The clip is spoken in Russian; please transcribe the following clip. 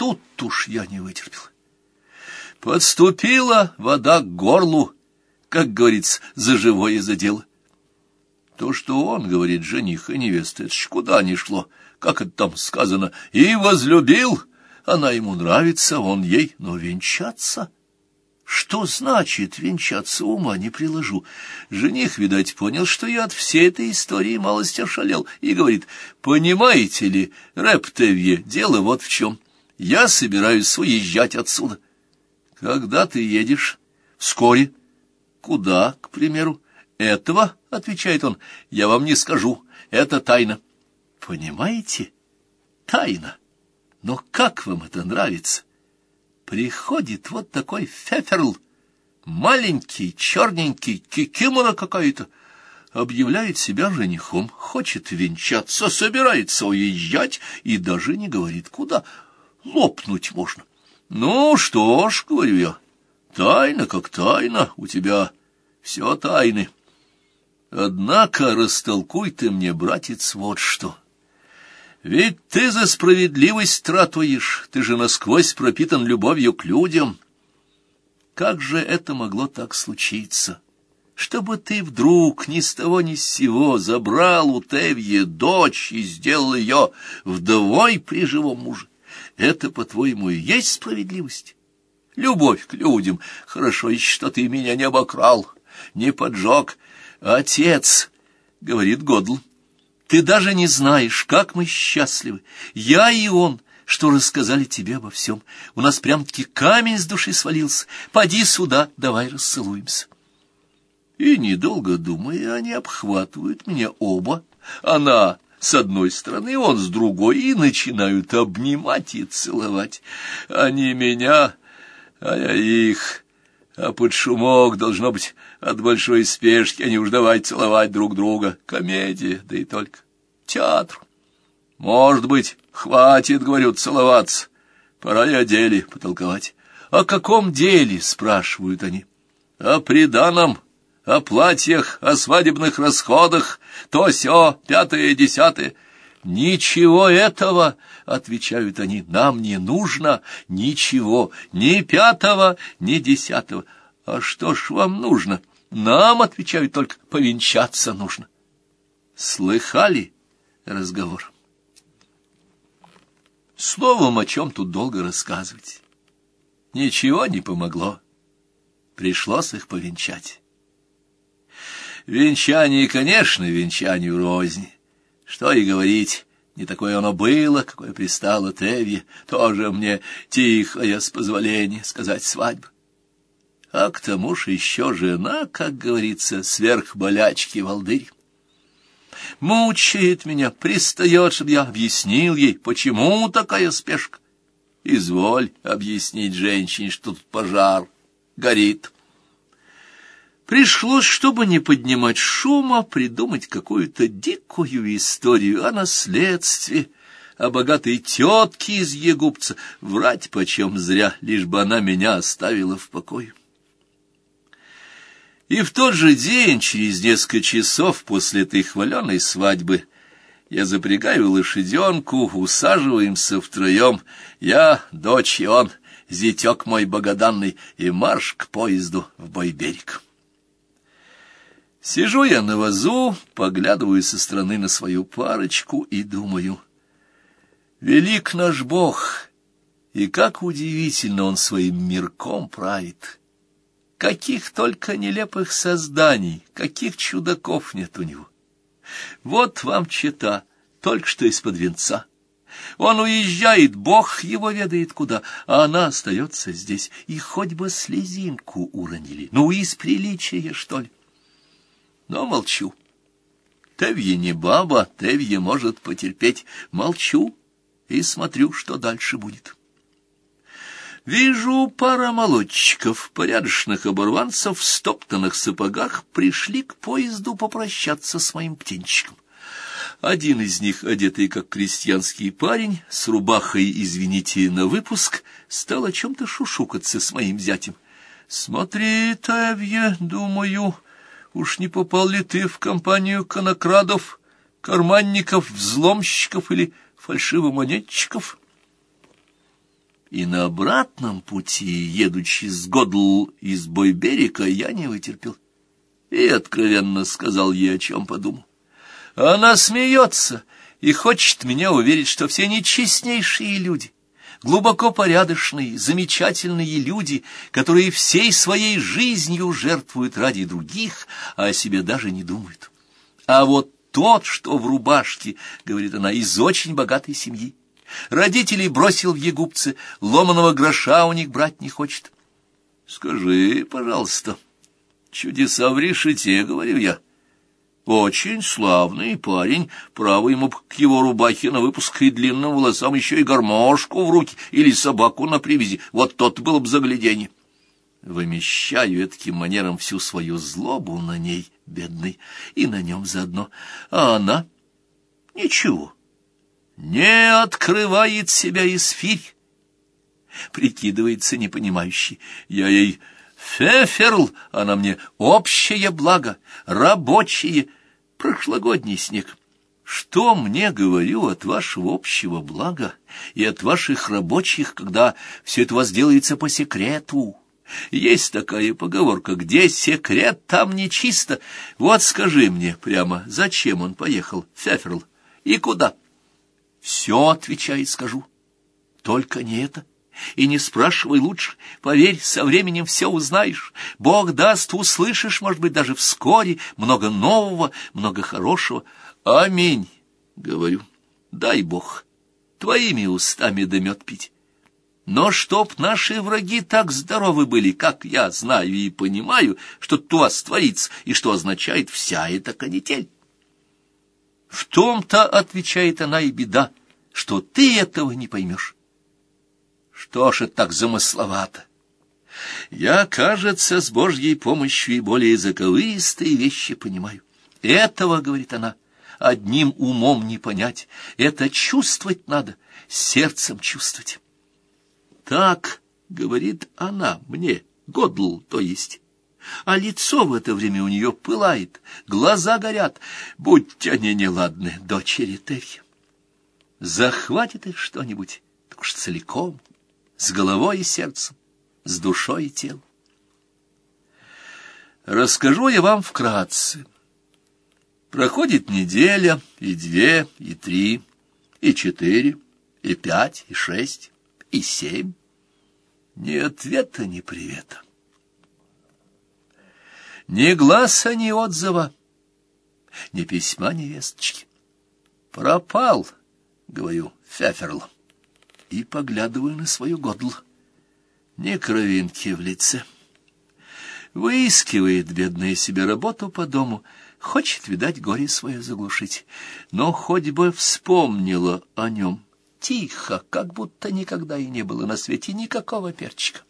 тут уж я не вытерпел. Подступила вода к горлу, как говорится, за живое задело. То, что он, говорит, жених и невеста, это ж куда ни шло, как это там сказано, и возлюбил, она ему нравится, он ей, но венчаться... Что значит венчаться, ума не приложу. Жених, видать, понял, что я от всей этой истории малость ошалел, и говорит, понимаете ли, Рептевье, дело вот в чем. Я собираюсь уезжать отсюда. Когда ты едешь? Вскоре. Куда, к примеру? Этого, — отвечает он, — я вам не скажу, это тайна. Понимаете? Тайна. Но как вам это нравится? Приходит вот такой феферл, маленький, черненький, кикимора какая-то, объявляет себя женихом, хочет венчаться, собирается уезжать и даже не говорит куда. Лопнуть можно. Ну что ж, говорю я, тайна как тайна, у тебя все тайны. Однако растолкуй ты мне, братец, вот что. Ведь ты за справедливость тратуешь, ты же насквозь пропитан любовью к людям. Как же это могло так случиться? Чтобы ты вдруг ни с того ни с сего забрал у Тевье дочь и сделал ее вдовой при живом муже. Это, по-твоему, и есть справедливость? Любовь к людям. Хорошо что ты меня не обокрал, не поджег. Отец, — говорит Годл, — ты даже не знаешь, как мы счастливы. Я и он, что рассказали тебе обо всем. У нас прям-таки камень с души свалился. Поди сюда, давай расцелуемся. И, недолго думая, они обхватывают меня оба. Она с одной стороны, он с другой, и начинают обнимать и целовать. Они меня, а я их... А под шумок, должно быть, от большой спешки они уж давай целовать друг друга. Комедия, да и только. Театр. Может быть, хватит, говорю, целоваться. Пора и о деле потолковать. О каком деле, спрашивают они. О приданом, о платьях, о свадебных расходах, то все пятое, десятое. «Ничего этого, — отвечают они, — нам не нужно ничего, ни пятого, ни десятого. А что ж вам нужно? Нам, — отвечают, — только повенчаться нужно». Слыхали разговор? Словом, о чем тут долго рассказывать. Ничего не помогло. Пришлось их повенчать. Венчание, конечно, венчанию розни. Что и говорить, не такое оно было, какое пристало Тевье, тоже мне тихое, с позволения сказать, свадьба. А к тому же еще жена, как говорится, сверх болячки волдырь. Мучает меня, пристает, чтобы я объяснил ей, почему такая спешка. Изволь объяснить женщине, что тут пожар горит. Пришлось, чтобы не поднимать шума, придумать какую-то дикую историю о наследстве, о богатой тетке из Егупца, врать почем зря, лишь бы она меня оставила в покое. И в тот же день, через несколько часов после этой хваленой свадьбы, я запрягаю лошаденку, усаживаемся втроем, я, дочь и он, зятек мой богоданный, и марш к поезду в Бойберег. Сижу я на вазу, поглядываю со стороны на свою парочку и думаю, велик наш Бог, и как удивительно он своим мирком правит. Каких только нелепых созданий, каких чудаков нет у него. Вот вам чита, только что из-под венца. Он уезжает, Бог его ведает куда, а она остается здесь, и хоть бы слезинку уронили, ну, из приличия, что ли но молчу. Тевье не баба, Тевье может потерпеть. Молчу и смотрю, что дальше будет. Вижу, пара молодчиков, порядочных оборванцев в стоптанных сапогах пришли к поезду попрощаться с моим птенчиком. Один из них, одетый как крестьянский парень, с рубахой, извините, на выпуск, стал о чем-то шушукаться с моим зятем. «Смотри, Тевье, думаю...» Уж не попал ли ты в компанию конокрадов, карманников, взломщиков или фальшивомонетчиков? И на обратном пути, едучи с Годл из Бойберика, я не вытерпел. И откровенно сказал ей, о чем подумал. Она смеется и хочет меня уверить, что все нечестнейшие люди, глубоко порядочные, замечательные люди, которые всей своей жизнью жертвуют ради других, а о себе даже не думают. А вот тот, что в рубашке, говорит она, из очень богатой семьи. Родителей бросил в егупцы, ломаного гроша у них брать не хочет. Скажи, пожалуйста, чудеса в решете, говорю я. Очень славный парень, право ему к его рубахе на выпуск и длинным волосам еще и гармошку в руки или собаку на привязи, вот тот было бы загляденье. Вымещаю таким манером всю свою злобу на ней, бедный, и на нем заодно. А она? Ничего не открывает себя эсфирь. Прикидывается непонимающий. Я ей феферл, она мне общее благо, рабочее, прошлогодний снег. Что мне говорю от вашего общего блага и от ваших рабочих, когда все это у вас делается по секрету? Есть такая поговорка, где секрет, там нечисто. Вот скажи мне прямо, зачем он поехал, Феферл, и куда? — все, отвечает, скажу. Только не это. И не спрашивай лучше. Поверь, со временем все узнаешь. Бог даст, услышишь, может быть, даже вскоре, много нового, много хорошего. Аминь, говорю. Дай Бог твоими устами да мед пить. Но чтоб наши враги так здоровы были, как я знаю и понимаю, что тут у вас творится, и что означает вся эта канитель. В том-то, — отвечает она, — и беда, что ты этого не поймешь. Что ж это так замысловато? Я, кажется, с Божьей помощью и более заковыристые вещи понимаю. Этого, — говорит она, — одним умом не понять. Это чувствовать надо, сердцем чувствовать. Так, — говорит она мне, Годл, то есть, а лицо в это время у нее пылает, глаза горят, будь они неладны, дочери Терья. Захватит их что-нибудь, так уж целиком, с головой и сердцем, с душой и телом. Расскажу я вам вкратце. Проходит неделя, и две, и три, и четыре, и пять, и шесть, и семь. Ни ответа, ни привета. Ни глаза, ни отзыва, ни письма невесточки. Пропал, говорю, Феферл, и поглядываю на свою годлу. Ни кровинки в лице. Выискивает бедная себе работу по дому, хочет, видать, горе свое заглушить. Но хоть бы вспомнила о нем тихо, как будто никогда и не было на свете никакого перчика.